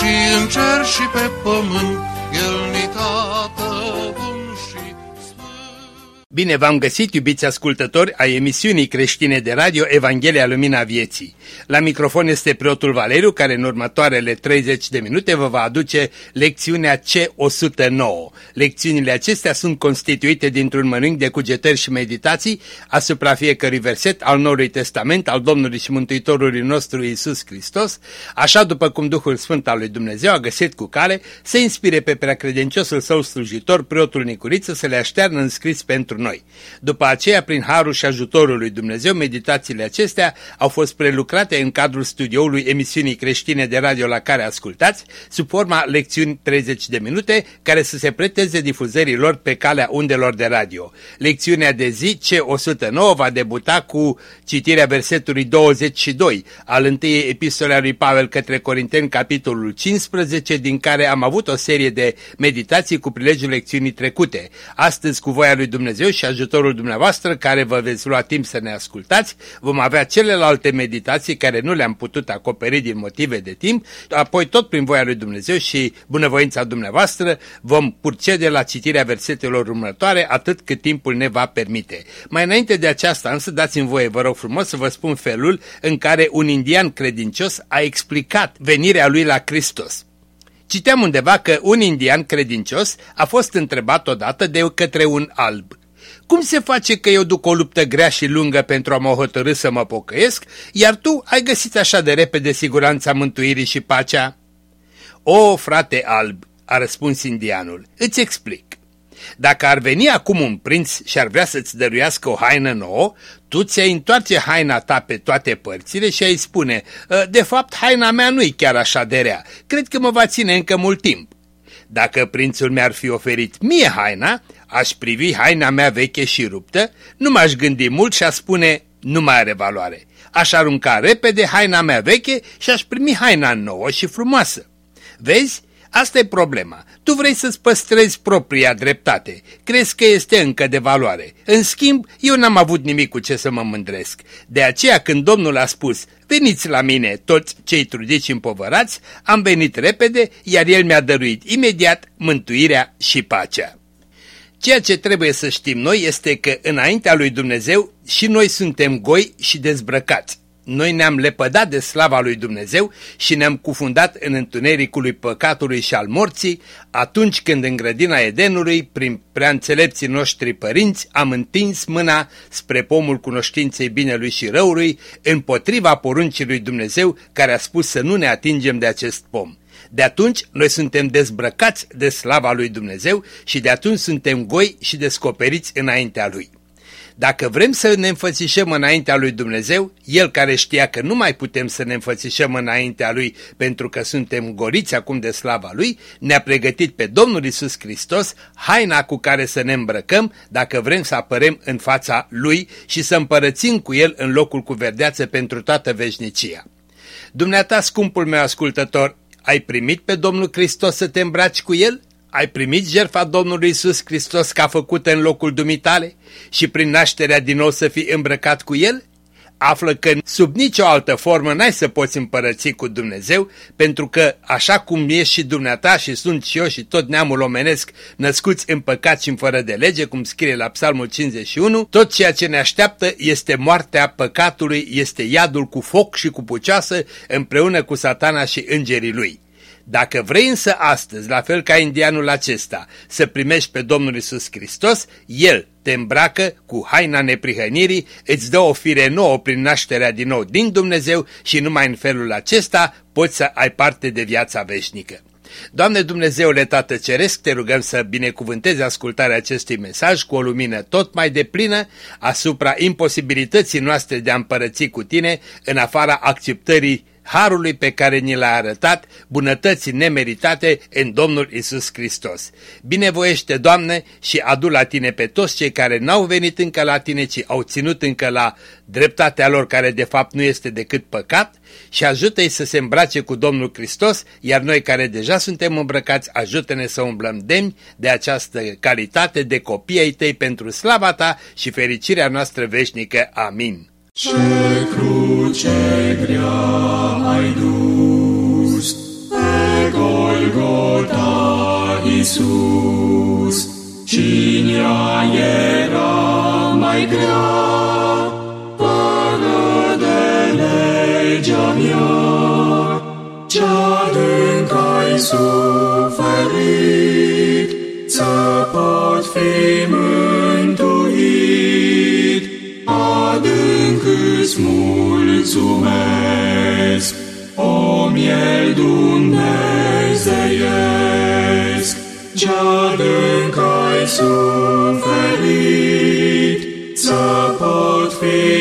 și în cer și pe pământ, El ni tată Bine v-am găsit, iubiți ascultători, a emisiunii creștine de radio Evanghelia Lumina Vieții. La microfon este preotul Valeriu, care în următoarele 30 de minute vă va aduce lecțiunea C109. Lecțiunile acestea sunt constituite dintr-un mănânc de cugetări și meditații asupra fiecărui verset al Noului Testament al Domnului și Mântuitorului nostru Isus Hristos, așa după cum Duhul Sfânt al lui Dumnezeu a găsit cu cale să inspire pe preacredinciosul său slujitor, preotul Nicuriță, să le aștearnă înscris pentru noi. După aceea, prin harul și ajutorul lui Dumnezeu, meditațiile acestea au fost prelucrate în cadrul studioului emisiunii creștine de radio la care ascultați, sub forma lecțiuni 30 de minute, care să se preteze difuzării lor pe calea undelor de radio. Lecțiunea de zi C109 va debuta cu citirea versetului 22 al întâiei epistole a lui Pavel către Corinteni, capitolul 15, din care am avut o serie de meditații cu prilejul lecțiunii trecute. Astăzi, cu voia lui Dumnezeu, și ajutorul dumneavoastră care vă veți lua timp să ne ascultați, vom avea celelalte meditații care nu le-am putut acoperi din motive de timp, apoi tot prin voia lui Dumnezeu și bunăvoința dumneavoastră vom purcede la citirea versetelor următoare atât cât timpul ne va permite. Mai înainte de aceasta însă dați-mi voie, vă rog frumos, să vă spun felul în care un indian credincios a explicat venirea lui la Hristos. Citeam undeva că un indian credincios a fost întrebat odată de către un alb. Cum se face că eu duc o luptă grea și lungă pentru a mă hotărâ să mă pocăiesc, iar tu ai găsit așa de repede siguranța mântuirii și pacea? O, frate alb, a răspuns indianul, îți explic. Dacă ar veni acum un prinț și ar vrea să-ți dăruiască o haină nouă, tu ți-ai întoarce haina ta pe toate părțile și ai spune, ă, de fapt haina mea nu-i chiar așa de rea, cred că mă va ține încă mult timp. Dacă prințul mi-ar fi oferit mie haina, aș privi haina mea veche și ruptă, nu m-aș gândi mult și aș spune, nu mai are valoare. Aș arunca repede haina mea veche și aș primi haina nouă și frumoasă. Vezi? Asta e problema. Tu vrei să-ți păstrezi propria dreptate. Crezi că este încă de valoare. În schimb, eu n-am avut nimic cu ce să mă mândresc. De aceea când Domnul a spus, veniți la mine toți cei trudiți și împovărați, am venit repede, iar El mi-a dăruit imediat mântuirea și pacea. Ceea ce trebuie să știm noi este că înaintea lui Dumnezeu și noi suntem goi și dezbrăcați. Noi ne-am lepădat de slava lui Dumnezeu și ne-am cufundat în întunericul păcatului și al morții, atunci când în grădina Edenului, prin prea înțelepții noștri părinți, am întins mâna spre pomul cunoștinței binelui și răului, împotriva poruncii lui Dumnezeu care a spus să nu ne atingem de acest pom. De atunci noi suntem dezbrăcați de slava lui Dumnezeu și de atunci suntem goi și descoperiți înaintea lui. Dacă vrem să ne înfățișăm înaintea lui Dumnezeu, El care știa că nu mai putem să ne înfățișăm înaintea lui pentru că suntem goriți acum de slava lui, ne-a pregătit pe Domnul Isus Hristos haina cu care să ne îmbrăcăm dacă vrem să apărăm în fața lui și să împărățim cu el în locul cu verdeață pentru toată veșnicia. Dumneata, scumpul meu ascultător, ai primit pe Domnul Hristos să te îmbraci cu El? Ai primit jertfa Domnului Isus Hristos ca făcută în locul dumitale și prin nașterea din nou să fii îmbrăcat cu El? Află că sub nicio altă formă n-ai să poți împărăți cu Dumnezeu, pentru că așa cum ești și dumneata și sunt și eu și tot neamul omenesc născuți în păcat și în fără de lege, cum scrie la Psalmul 51, tot ceea ce ne așteaptă este moartea păcatului, este iadul cu foc și cu pucioasă împreună cu satana și îngerii lui. Dacă vrei însă astăzi, la fel ca indianul acesta, să primești pe Domnul Isus Hristos, El te îmbracă cu haina neprihănirii, îți dă o fire nouă prin nașterea din nou din Dumnezeu și numai în felul acesta poți să ai parte de viața veșnică. Doamne Dumnezeule Tată Ceresc, te rugăm să binecuvântezi ascultarea acestui mesaj cu o lumină tot mai deplină asupra imposibilității noastre de a împărăți cu tine în afara acceptării harului pe care ni l-a arătat, bunătății nemeritate în Domnul Isus Hristos. Binevoiește, Doamne, și adu la Tine pe toți cei care n-au venit încă la Tine, ci au ținut încă la dreptatea lor, care de fapt nu este decât păcat, și ajută-i să se îmbrace cu Domnul Hristos, iar noi care deja suntem îmbrăcați, ajută-ne să umblăm demni de această calitate de copii ai Tăi pentru slava Ta și fericirea noastră veșnică. Amin. Ce cruce grea ai dus pe Golgota, Iisus, Cinia era mai grea, fără de legea mea, ce-a adânc ai suferit, să pot fi mântuit, îți mulțumesc, o miel dumnezeiesc, ce-adânc ai suferit, să pot fi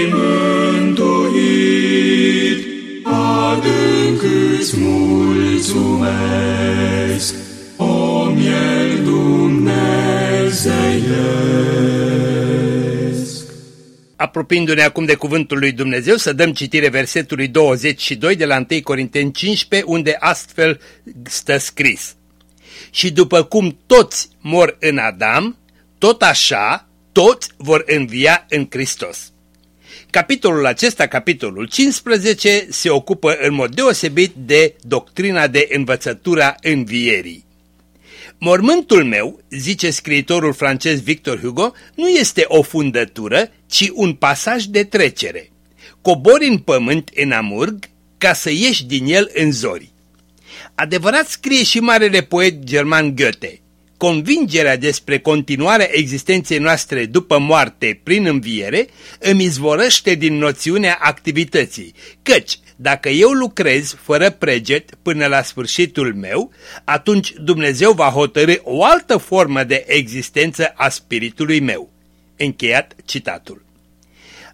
Apropiindu-ne acum de cuvântul lui Dumnezeu, să dăm citire versetului 22 de la 1 Corinteni 15, unde astfel stă scris. Și după cum toți mor în Adam, tot așa toți vor învia în Hristos. Capitolul acesta, capitolul 15, se ocupă în mod deosebit de doctrina de învățătura învierii. Mormântul meu, zice scriitorul francez Victor Hugo, nu este o fundătură, ci un pasaj de trecere. Cobori în pământ în amurg ca să ieși din el în zori. Adevărat scrie și marele poet german Goethe. Convingerea despre continuarea existenței noastre după moarte prin înviere îmi izvorăște din noțiunea activității, căci dacă eu lucrez fără preget până la sfârșitul meu, atunci Dumnezeu va hotărâ o altă formă de existență a spiritului meu. Încheiat citatul.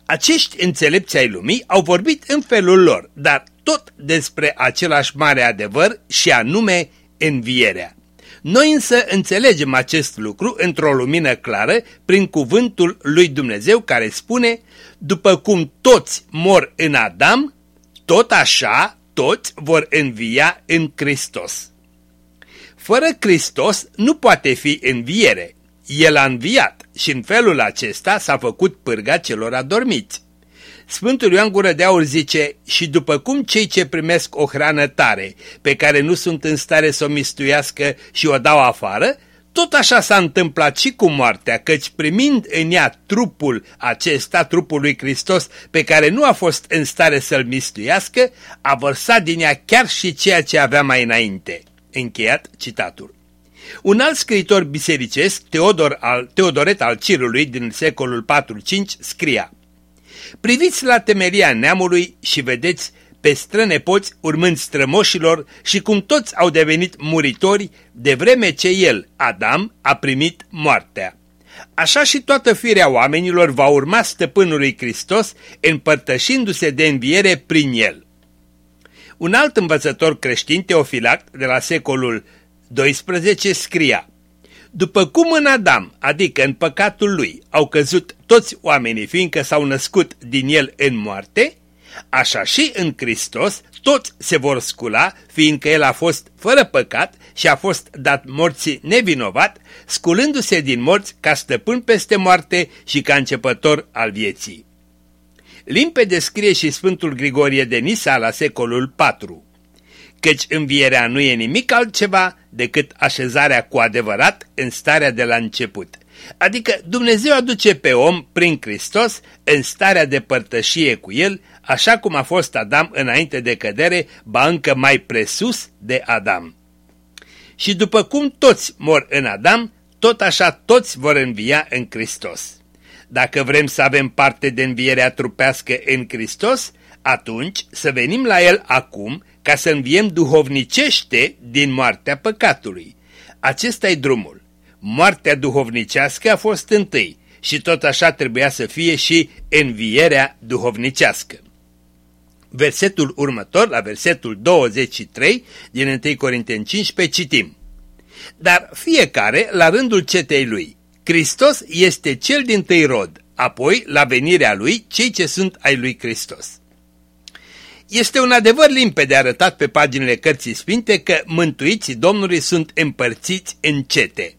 Acești înțelepți ai lumii au vorbit în felul lor, dar tot despre același mare adevăr și anume învierea. Noi însă înțelegem acest lucru într-o lumină clară prin cuvântul lui Dumnezeu care spune După cum toți mor în Adam, tot așa toți vor învia în Hristos. Fără Hristos nu poate fi înviere. El a înviat și în felul acesta s-a făcut pârga celor adormiți. Sfântul Ioan Gură de Aur zice, și după cum cei ce primesc o hrană tare, pe care nu sunt în stare să o mistuiască și o dau afară, tot așa s-a întâmplat și cu moartea, căci primind în ea trupul acesta, trupul lui Hristos, pe care nu a fost în stare să-l mistuiască, a vărsat din ea chiar și ceea ce avea mai înainte. Încheiat citatul. Un alt scriitor bisericesc, Teodor al, Teodoret al Cirului din secolul 4-5, scria Priviți la temeria neamului și vedeți pe strănepoți urmând strămoșilor și cum toți au devenit muritori de vreme ce el, Adam, a primit moartea. Așa și toată firea oamenilor va urma stăpânului Hristos împărtășindu-se de înviere prin el. Un alt învățător creștin, Teofilact, de la secolul 12, scria după cum în Adam, adică în păcatul lui, au căzut toți oamenii fiindcă s-au născut din el în moarte, așa și în Hristos toți se vor scula, fiindcă el a fost fără păcat și a fost dat morții nevinovat, sculându-se din morți ca stăpân peste moarte și ca începător al vieții. Limpede scrie și Sfântul Grigorie de Nisa la secolul IV căci învierea nu e nimic altceva decât așezarea cu adevărat în starea de la început. Adică Dumnezeu aduce pe om prin Hristos în starea de părtășie cu El, așa cum a fost Adam înainte de cădere, ba încă mai presus de Adam. Și după cum toți mor în Adam, tot așa toți vor învia în Hristos. Dacă vrem să avem parte de învierea trupească în Hristos, atunci să venim la El acum ca să înviem duhovnicește din moartea păcatului. acesta e drumul. Moartea duhovnicească a fost întâi și tot așa trebuia să fie și învierea duhovnicească. Versetul următor, la versetul 23 din 1 Corinteni 15, citim. Dar fiecare la rândul cetei lui. Hristos este cel din tâi rod, apoi, la venirea lui, cei ce sunt ai lui Hristos. Este un adevăr limpede arătat pe paginile cărții sfinte că mântuiții Domnului sunt împărțiți în cete.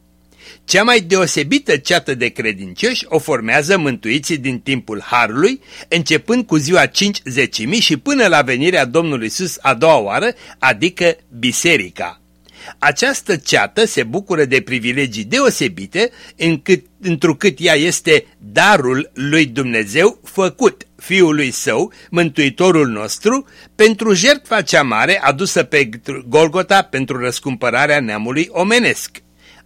Cea mai deosebită ceată de credincioși o formează mântuiții din timpul Harului, începând cu ziua 5 zecimii și până la venirea Domnului Sus a doua oară, adică biserica. Această ceată se bucură de privilegii deosebite, încât, întrucât ea este darul lui Dumnezeu făcut Fiului Său, Mântuitorul nostru, pentru jertfa cea mare adusă pe Golgota pentru răscumpărarea neamului omenesc.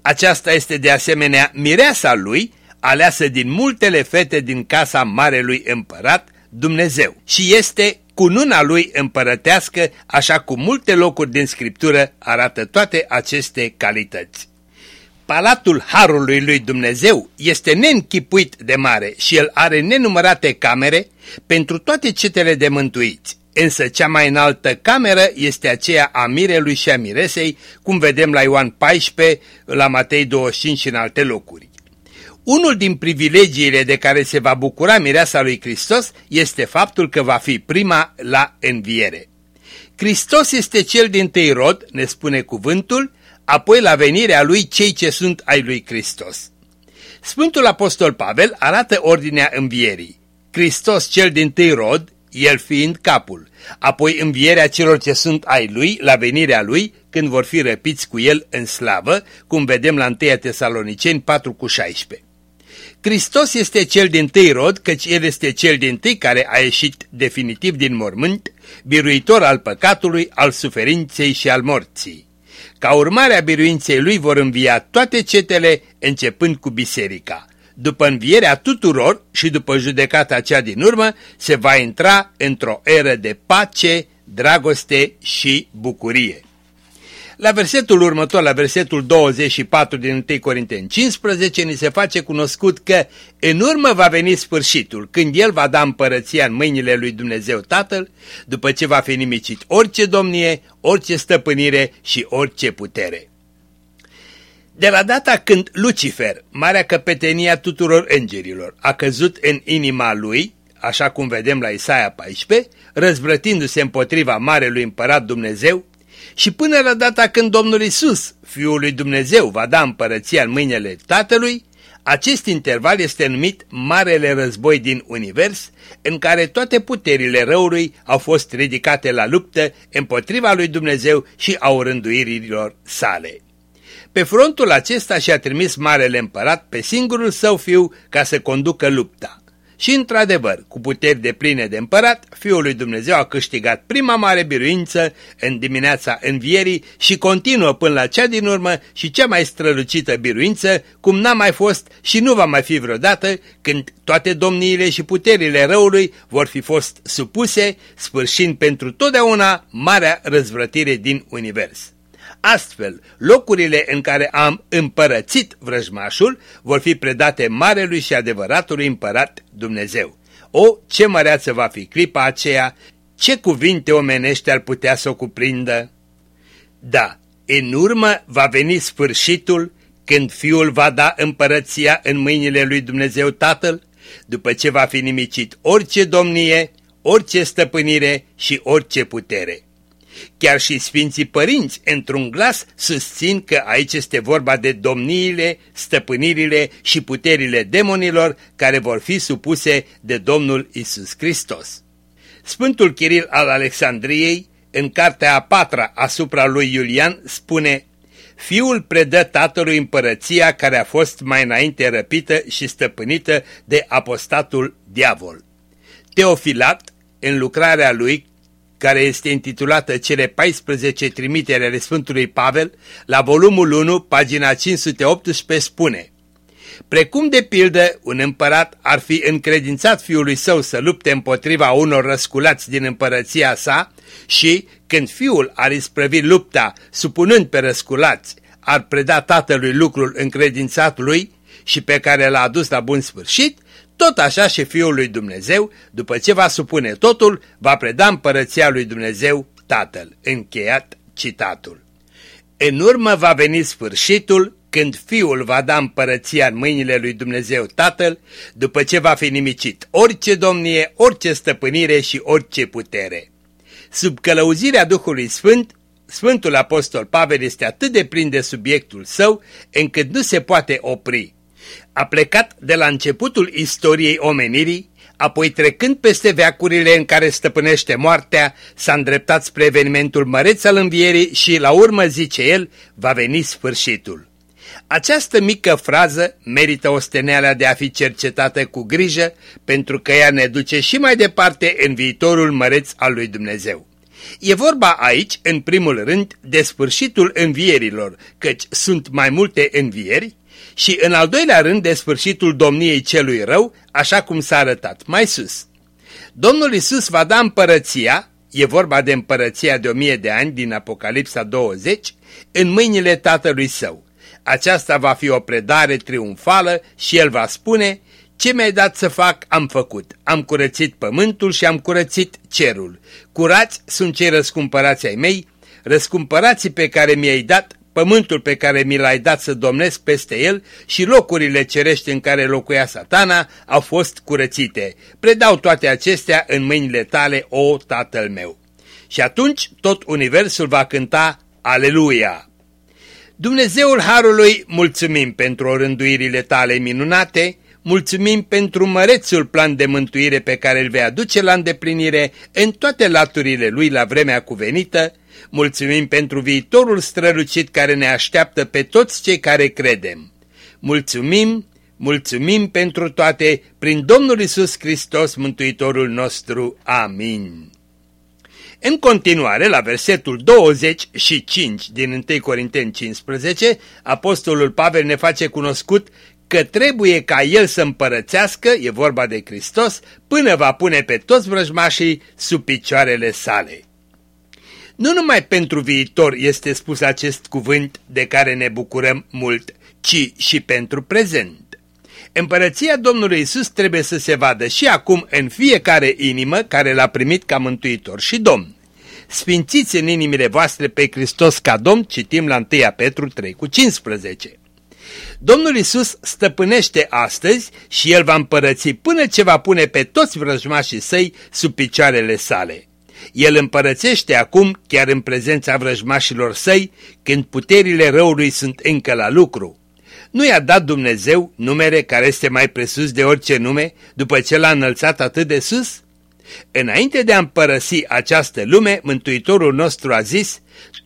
Aceasta este de asemenea mireasa lui, aleasă din multele fete din casa Marelui Împărat, Dumnezeu, și este cununa lui împărătească, așa cum multe locuri din Scriptură arată toate aceste calități. Palatul Harului lui Dumnezeu este neînchipuit de mare și el are nenumărate camere pentru toate cetele de mântuiți. Însă cea mai înaltă cameră este aceea a mirelui și a miresei, cum vedem la Ioan 14, la Matei 25 și în alte locuri. Unul din privilegiile de care se va bucura mireasa lui Hristos este faptul că va fi prima la înviere. Hristos este cel din tâi rod, ne spune cuvântul, apoi la venirea lui cei ce sunt ai lui Hristos. Sfântul Apostol Pavel arată ordinea învierii. Hristos cel din tâi rod, el fiind capul, apoi învierea celor ce sunt ai lui la venirea lui când vor fi răpiți cu el în slavă, cum vedem la 1 Tesaloniceni 4 cu 16. Hristos este cel din tâi rod, căci El este cel din tâi care a ieșit definitiv din mormânt, biruitor al păcatului, al suferinței și al morții. Ca urmare a biruinței Lui vor învia toate cetele, începând cu biserica. După învierea tuturor și după judecata cea din urmă, se va intra într-o eră de pace, dragoste și bucurie. La versetul următor, la versetul 24 din 1 Corinteni 15, ni se face cunoscut că în urmă va veni sfârșitul, când El va da împărăția în mâinile lui Dumnezeu Tatăl, după ce va fi nimicit orice domnie, orice stăpânire și orice putere. De la data când Lucifer, marea căpetenia tuturor îngerilor, a căzut în inima lui, așa cum vedem la Isaia 14, răzvrătindu-se împotriva Marelui Împărat Dumnezeu, și până la data când Domnul Isus, Fiul lui Dumnezeu, va da împărăția în mâinile Tatălui, acest interval este numit Marele Război din Univers, în care toate puterile răului au fost ridicate la luptă împotriva lui Dumnezeu și a rânduirilor sale. Pe frontul acesta și-a trimis Marele Împărat pe singurul său fiu ca să conducă lupta. Și într-adevăr, cu puteri de pline de împărat, Fiul lui Dumnezeu a câștigat prima mare biruință în dimineața învierii și continuă până la cea din urmă și cea mai strălucită biruință, cum n-a mai fost și nu va mai fi vreodată, când toate domniile și puterile răului vor fi fost supuse, sfârșind pentru totdeauna marea răzvrătire din univers. Astfel, locurile în care am împărățit vrăjmașul vor fi predate marelui și adevăratului împărat Dumnezeu. O, ce măreață va fi clipa aceea, ce cuvinte omenești ar putea să o cuprindă? Da, în urmă va veni sfârșitul când Fiul va da împărăția în mâinile lui Dumnezeu Tatăl, după ce va fi nimicit orice domnie, orice stăpânire și orice putere. Chiar și Sfinții Părinți, într-un glas, susțin că aici este vorba de domniile, stăpânirile și puterile demonilor care vor fi supuse de Domnul Isus Hristos. Sfântul Chiril al Alexandriei, în cartea a patra asupra lui Iulian, spune Fiul predă tatălui împărăția care a fost mai înainte răpită și stăpânită de apostatul diavol. Teofilat, în lucrarea lui care este intitulată Cele 14 trimitere ale Sfântului Pavel, la volumul 1, pagina 518, spune Precum de pildă un împărat ar fi încredințat fiului său să lupte împotriva unor răsculați din împărăția sa și, când fiul ar isprăvi lupta supunând pe răsculați, ar preda tatălui lucrul încredințat lui și pe care l-a adus la bun sfârșit, Tot așa și Fiul lui Dumnezeu, după ce va supune totul, va preda împărăția lui Dumnezeu Tatăl. Încheiat citatul. În urmă va veni sfârșitul când Fiul va da împărăția în mâinile lui Dumnezeu Tatăl, după ce va fi nimicit orice domnie, orice stăpânire și orice putere. Sub călăuzirea Duhului Sfânt, Sfântul Apostol Pavel este atât de plin de subiectul său, încât nu se poate opri. A plecat de la începutul istoriei omenirii, apoi trecând peste veacurile în care stăpânește moartea, s-a îndreptat spre evenimentul măreț al învierii și, la urmă, zice el, va veni sfârșitul. Această mică frază merită osteneala de a fi cercetată cu grijă, pentru că ea ne duce și mai departe în viitorul măreț al lui Dumnezeu. E vorba aici, în primul rând, de sfârșitul învierilor, căci sunt mai multe învieri, și în al doilea rând de sfârșitul domniei celui rău, așa cum s-a arătat mai sus. Domnul Isus va da împărăția, e vorba de împărăția de o mie de ani din Apocalipsa 20, în mâinile tatălui său. Aceasta va fi o predare triumfală și el va spune, ce mi-ai dat să fac, am făcut. Am curățit pământul și am curățit cerul. Curați sunt cei răscumpărați ai mei, răscumpărații pe care mi-ai dat, pământul pe care mi l-ai dat să domnesc peste el și locurile cerești în care locuia satana au fost curățite. Predau toate acestea în mâinile tale, o tatăl meu. Și atunci tot universul va cânta Aleluia! Dumnezeul Harului, mulțumim pentru rânduirile tale minunate, mulțumim pentru mărețul plan de mântuire pe care îl vei aduce la îndeplinire în toate laturile lui la vremea cuvenită, mulțumim pentru viitorul strălucit care ne așteaptă pe toți cei care credem. Mulțumim, mulțumim pentru toate, prin Domnul Isus Hristos, Mântuitorul nostru. Amin. În continuare, la versetul 25 din 1 Corinteni 15, Apostolul Pavel ne face cunoscut că trebuie ca el să împărățească, e vorba de Hristos, până va pune pe toți vrăjmașii sub picioarele sale. Nu numai pentru viitor este spus acest cuvânt de care ne bucurăm mult, ci și pentru prezent. Împărăția Domnului Isus trebuie să se vadă și acum în fiecare inimă care l-a primit ca mântuitor și Domn. Sfințiți în inimile voastre pe Hristos ca Domn, citim la 1 Petru 3 cu 15. Domnul Isus stăpânește astăzi și El va împărăți până ce va pune pe toți vrăjmașii săi sub picioarele sale. El împărățește acum, chiar în prezența vrăjmașilor săi, când puterile răului sunt încă la lucru. Nu i-a dat Dumnezeu numere care este mai presus de orice nume, după ce l-a înălțat atât de sus? Înainte de a împărăsi această lume, Mântuitorul nostru a zis,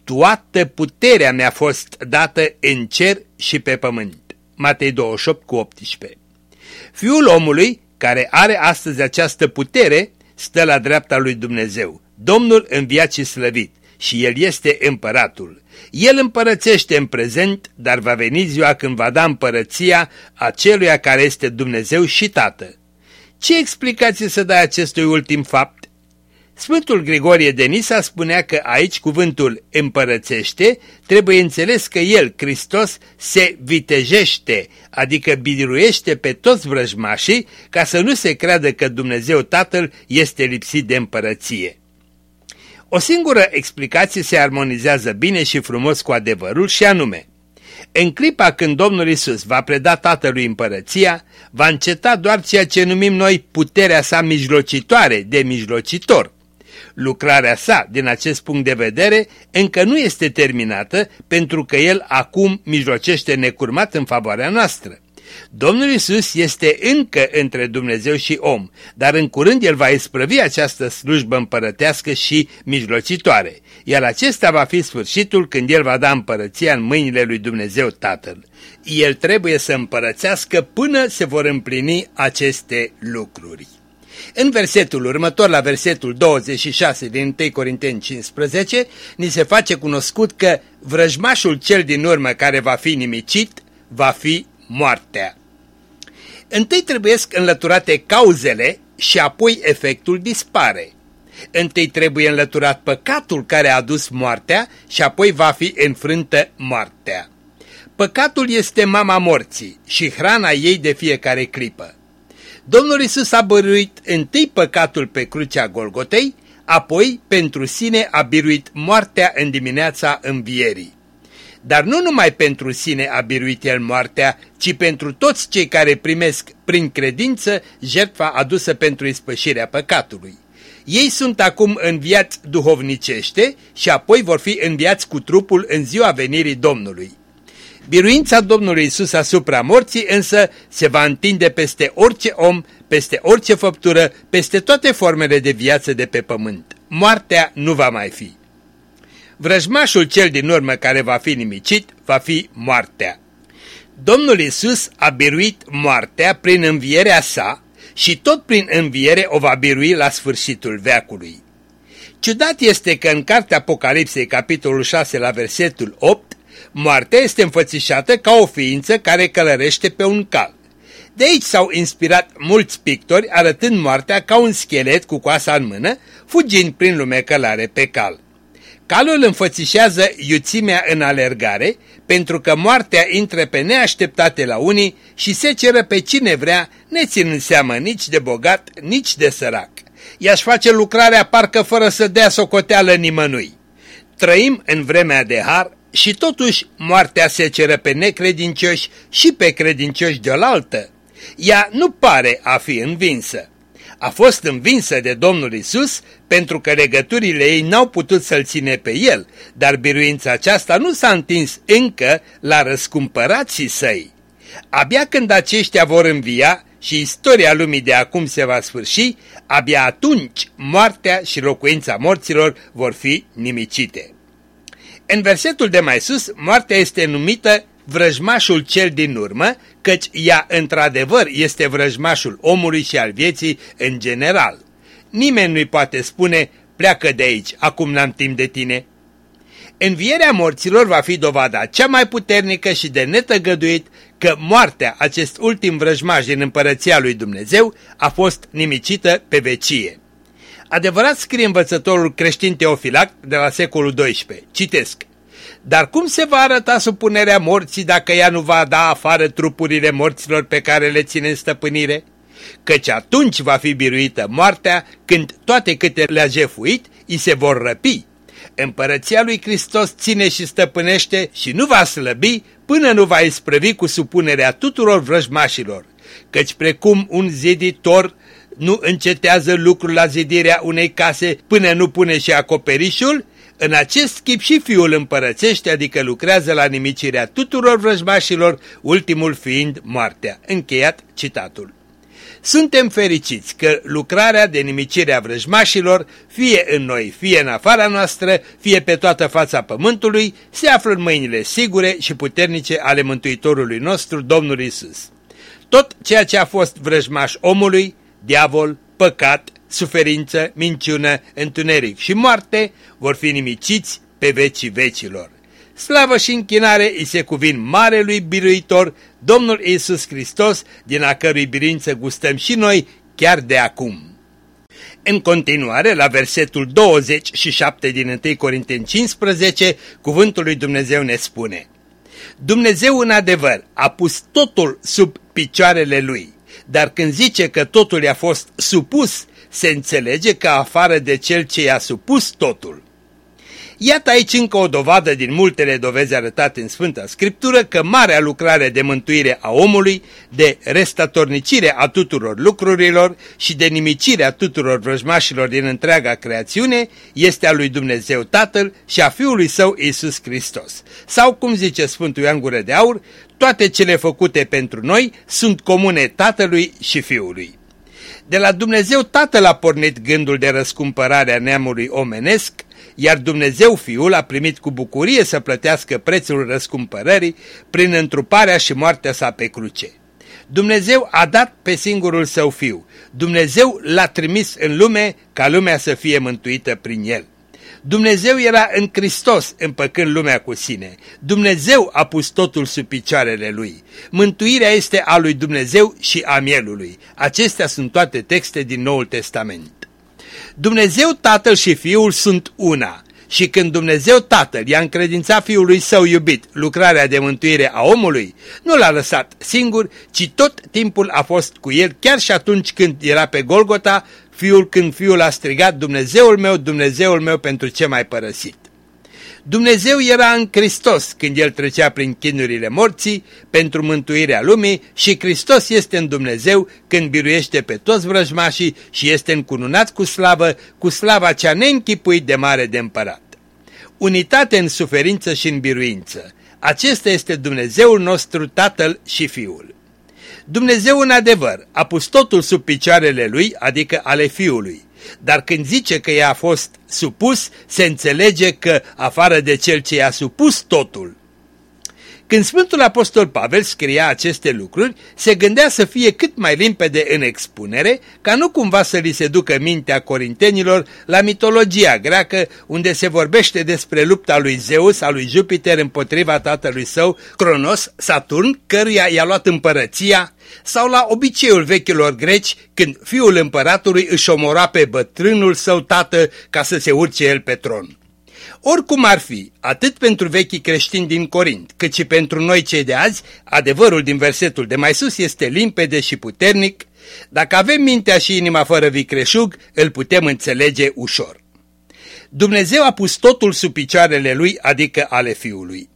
Toată puterea mi-a fost dată în cer și pe pământ. Matei 28 cu 18 Fiul omului, care are astăzi această putere, stă la dreapta lui Dumnezeu, Domnul înviat și slăvit, și El este împăratul. El împărățește în prezent, dar va veni ziua când va da împărăția aceluia care este Dumnezeu și Tată. Ce explicație să dai acestui ultim fapt? Sfântul Grigorie de Nisa spunea că aici cuvântul împărățește trebuie înțeles că el, Hristos, se vitejește, adică biruiește pe toți vrăjmașii ca să nu se creadă că Dumnezeu Tatăl este lipsit de împărăție. O singură explicație se armonizează bine și frumos cu adevărul și anume – în clipa când Domnul Isus va preda Tatălui împărăția, va înceta doar ceea ce numim noi puterea sa mijlocitoare de mijlocitor. Lucrarea sa, din acest punct de vedere, încă nu este terminată pentru că el acum mijlocește necurmat în favoarea noastră. Domnul Isus este încă între Dumnezeu și om, dar în curând El va isprăvi această slujbă împărătească și mijlocitoare, iar acesta va fi sfârșitul când El va da împărăția în mâinile lui Dumnezeu Tatăl. El trebuie să împărățească până se vor împlini aceste lucruri. În versetul următor, la versetul 26 din 1 Corinteni 15, ni se face cunoscut că vrăjmașul cel din urmă care va fi nimicit va fi moartea. Întâi trebuie înlăturate cauzele și apoi efectul dispare. Întâi trebuie înlăturat păcatul care a adus moartea și apoi va fi înfrântă moartea. Păcatul este mama morții și hrana ei de fiecare clipă. Domnul Isus a băruit întâi păcatul pe crucea Golgotei, apoi pentru sine a biruit moartea în dimineața învierii. Dar nu numai pentru sine a biruit el moartea, ci pentru toți cei care primesc prin credință jertfa adusă pentru ispășirea păcatului. Ei sunt acum înviați duhovnicește și apoi vor fi înviați cu trupul în ziua venirii Domnului. Biruința Domnului Isus asupra morții însă se va întinde peste orice om, peste orice făptură, peste toate formele de viață de pe pământ. Moartea nu va mai fi. Vrăjmașul cel din urmă care va fi nimicit va fi moartea. Domnul Isus a biruit moartea prin învierea sa și tot prin înviere o va birui la sfârșitul veacului. Ciudat este că în cartea Apocalipsei, capitolul 6, la versetul 8, moartea este înfățișată ca o ființă care călărește pe un cal. De aici s-au inspirat mulți pictori arătând moartea ca un schelet cu coasa în mână, fugind prin lume călare pe cal. Calul înfățișează iuțimea în alergare, pentru că moartea intră pe neașteptate la unii și se ceră pe cine vrea, neținând seamă nici de bogat, nici de sărac. I-aș face lucrarea parcă fără să dea socoteală nimănui. Trăim în vremea de har și totuși moartea se ceră pe necredincioși și pe credincioși deolaltă. Ea nu pare a fi învinsă a fost învinsă de Domnul Isus pentru că legăturile ei n-au putut să-l ține pe el, dar biruința aceasta nu s-a întins încă la răscumpărații săi. Abia când aceștia vor învia și istoria lumii de acum se va sfârși, abia atunci moartea și locuința morților vor fi nimicite. În versetul de mai sus, moartea este numită vrăjmașul cel din urmă, căci ea într-adevăr este vrăjmașul omului și al vieții în general. Nimeni nu-i poate spune, pleacă de aici, acum n-am timp de tine. Învierea morților va fi dovada cea mai puternică și de netăgăduit că moartea, acest ultim vrăjmaș din împărăția lui Dumnezeu, a fost nimicită pe vecie. Adevărat scrie învățătorul creștin Teofilact de la secolul XII. Citesc. Dar cum se va arăta supunerea morții dacă ea nu va da afară trupurile morților pe care le ține în stăpânire? Căci atunci va fi biruită moartea când toate câte le-a jefuit îi se vor răpi. Împărăția lui Hristos ține și stăpânește și nu va slăbi până nu va isprăvi cu supunerea tuturor vrăjmașilor. Căci precum un ziditor nu încetează lucrul la zidirea unei case până nu pune și acoperișul, în acest chip și fiul împărățește, adică lucrează la nimicirea tuturor vrăjmașilor, ultimul fiind moartea. Încheiat citatul. Suntem fericiți că lucrarea de nimicire a vrăjmașilor, fie în noi, fie în afara noastră, fie pe toată fața pământului, se află în mâinile sigure și puternice ale Mântuitorului nostru, Domnul Isus. Tot ceea ce a fost vrăjmaș omului, diavol, păcat, suferință, minciună, întuneric și moarte vor fi nimiciți pe vecii vecilor. Slavă și închinare îi se cuvin Marelui Biruitor, Domnul Iisus Hristos, din a cărui birință gustăm și noi chiar de acum. În continuare, la versetul 27 din 1 Corinteni 15, cuvântul lui Dumnezeu ne spune Dumnezeu în adevăr a pus totul sub picioarele lui, dar când zice că totul i-a fost supus, se înțelege că afară de cel ce i-a supus totul. Iată aici încă o dovadă din multele dovezi arătate în Sfânta Scriptură că marea lucrare de mântuire a omului, de restatornicire a tuturor lucrurilor și de nimicire a tuturor vrăjmașilor din întreaga creațiune este a lui Dumnezeu Tatăl și a Fiului Său Isus Hristos. Sau, cum zice Sfântul Ioan Gură de Aur, toate cele făcute pentru noi sunt comune Tatălui și Fiului. De la Dumnezeu Tatăl a pornit gândul de răscumpărare a neamului omenesc, iar Dumnezeu Fiul a primit cu bucurie să plătească prețul răscumpărării prin întruparea și moartea sa pe cruce. Dumnezeu a dat pe singurul său fiu. Dumnezeu l-a trimis în lume ca lumea să fie mântuită prin el. Dumnezeu era în Hristos împăcând lumea cu sine. Dumnezeu a pus totul sub picioarele lui. Mântuirea este a lui Dumnezeu și a mielului. Acestea sunt toate texte din Noul Testament. Dumnezeu Tatăl și Fiul sunt una. Și când Dumnezeu Tatăl i-a încredințat Fiului Său iubit lucrarea de mântuire a omului, nu l-a lăsat singur, ci tot timpul a fost cu el, chiar și atunci când era pe Golgota, fiul când fiul a strigat, Dumnezeul meu, Dumnezeul meu, pentru ce m-ai părăsit. Dumnezeu era în Hristos când El trecea prin chinurile morții pentru mântuirea lumii și Hristos este în Dumnezeu când biruiește pe toți vrăjmașii și este încununat cu slavă, cu slava cea neînchipuit de mare de împărat. Unitate în suferință și în biruință. Acesta este Dumnezeul nostru, Tatăl și Fiul. Dumnezeu în adevăr a pus totul sub picioarele Lui, adică ale Fiului. Dar când zice că ea a fost supus, se înțelege că, afară de cel ce i-a supus totul, când Sfântul Apostol Pavel scria aceste lucruri, se gândea să fie cât mai limpede în expunere, ca nu cumva să li se ducă mintea corintenilor la mitologia greacă, unde se vorbește despre lupta lui Zeus, a lui Jupiter împotriva tatălui său, Cronos, Saturn, căruia i-a luat împărăția, sau la obiceiul vechilor greci, când fiul împăratului își omora pe bătrânul său tată ca să se urce el pe tron. Oricum ar fi, atât pentru vechii creștini din Corint, cât și pentru noi cei de azi, adevărul din versetul de mai sus este limpede și puternic. Dacă avem mintea și inima fără vicreșug, îl putem înțelege ușor. Dumnezeu a pus totul sub picioarele lui, adică ale fiului.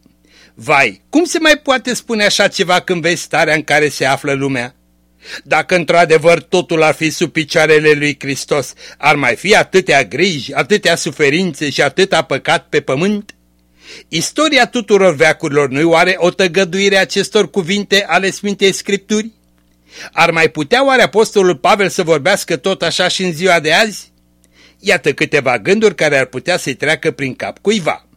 Vai, cum se mai poate spune așa ceva când vezi starea în care se află lumea? Dacă într-adevăr totul ar fi sub picioarele lui Hristos, ar mai fi atâtea griji, atâtea suferințe și atâta păcat pe pământ? Istoria tuturor veacurilor nu are o tăgăduire acestor cuvinte ale Sfintei Scripturi? Ar mai putea oare Apostolul Pavel să vorbească tot așa și în ziua de azi? Iată câteva gânduri care ar putea să-i treacă prin cap cuiva.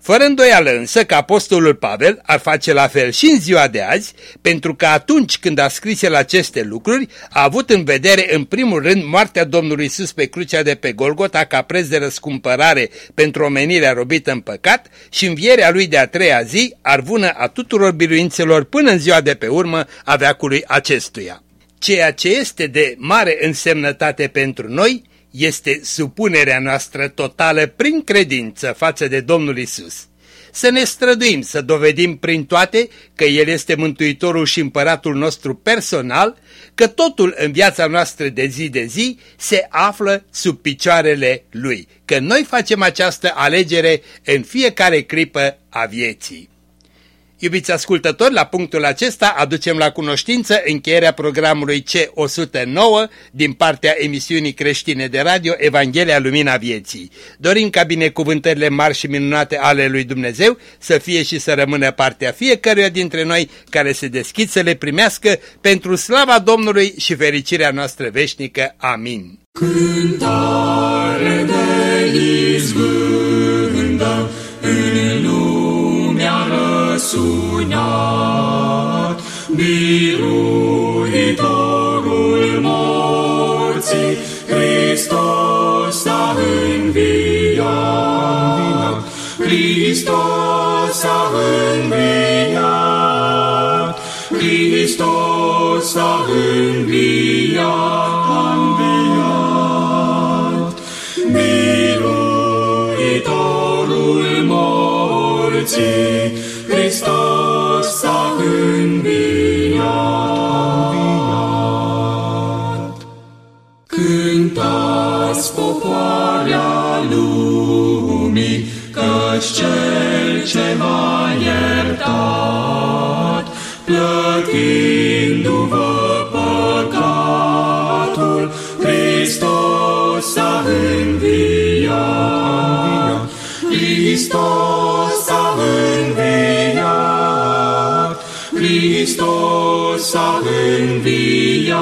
Fără îndoială însă că apostolul Pavel ar face la fel și în ziua de azi, pentru că atunci când a scris el aceste lucruri, a avut în vedere în primul rând moartea Domnului Isus pe crucea de pe Golgota ca preț de răscumpărare pentru omenirea robită în păcat și învierea lui de a treia zi, arvună a tuturor biruințelor până în ziua de pe urmă a veacului acestuia. Ceea ce este de mare însemnătate pentru noi este supunerea noastră totală prin credință față de Domnul Isus. Să ne străduim să dovedim prin toate că El este Mântuitorul și Împăratul nostru personal, că totul în viața noastră de zi de zi se află sub picioarele Lui, că noi facem această alegere în fiecare clipă a vieții. Iubiți ascultători, la punctul acesta aducem la cunoștință încheierea programului C109 din partea emisiunii creștine de radio Evanghelia Lumina Vieții. Dorim ca binecuvântările mari și minunate ale lui Dumnezeu să fie și să rămână partea fiecăruia dintre noi care se deschid să le primească pentru slava Domnului și fericirea noastră veșnică. Amin. Cântare de izbândă răsunat, biruitorul morții, Hristos a înviat. Hristos a înviat. Hristos a înviat. A înviat. Biruitorul morții, Hristos a înviat. Cântați popoarea lumii, căci cel ce v-a iertat, plătindu-vă păcatul, Hristos a înviat. Hristos Hristos a înviat.